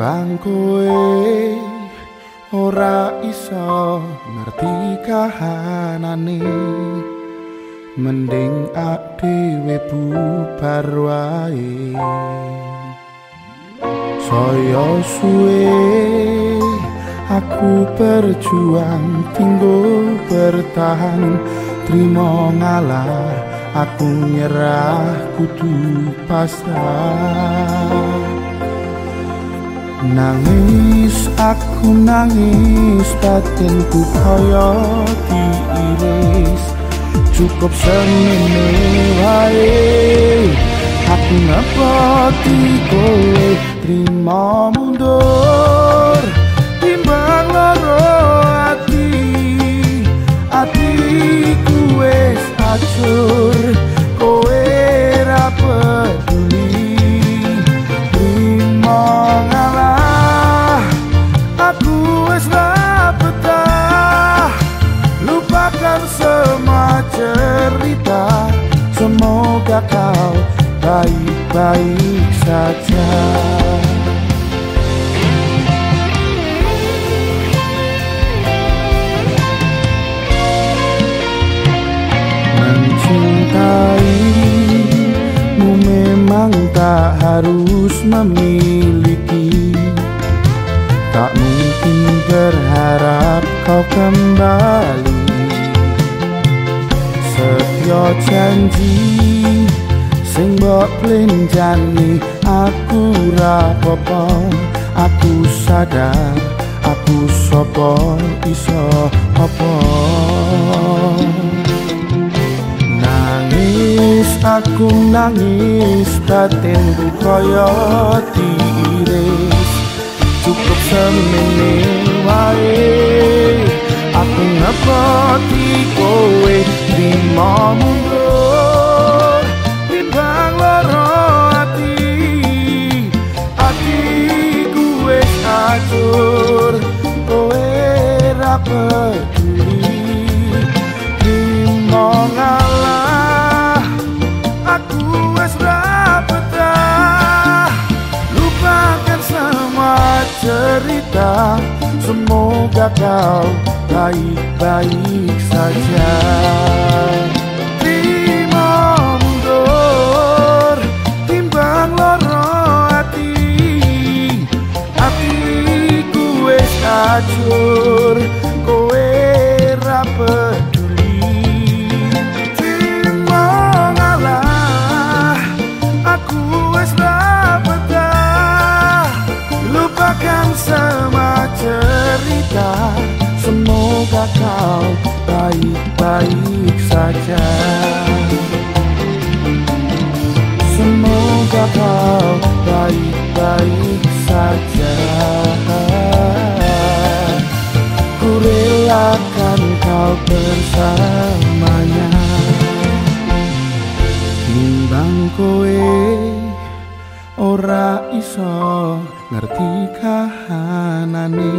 timbang kowe ora iso ngerti kahanane. Mending dhewe bubar wae. Saya suwe aku berjuang tinggal bertahan. Terima ngalah aku nyerah kudu pasrah Nangis aku nangis batinku kaya diiris. Cukup semene wae Aku ngepoti kowe. Terima mundur tak harus memiliki. Tak mungkin berharap kau kembali. Setya janji sing mbok plenjani aku ra apa aku sadar aku sapa iso apa. Nangis aku nangis batinku kaya diiris cukup semene wae aku ngepoti kowe di ra semoga kau baik-baik saja semua cerita Semoga kau baik-baik saja. Semoga kau baik-baik saja. Ku relakan kau bersamanya. Timbang kowe ora iso ngerti kahanane.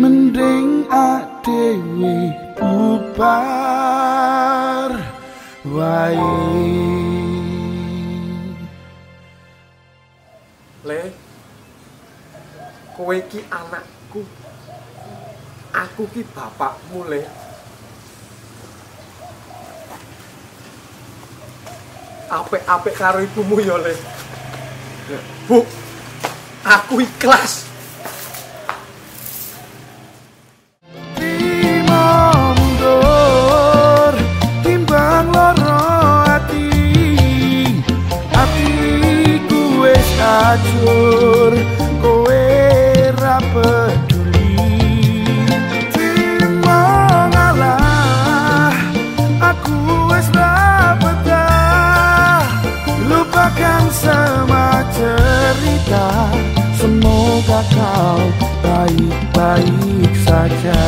Mending adewe bubar wae. Le kowe ki anakku. Aku ki bapakmu le. Apik-apik karo ibumu ya le bu aku ikhlas. Peduli. Aku lupakan semua cerita. Semoga kau baik-baik saja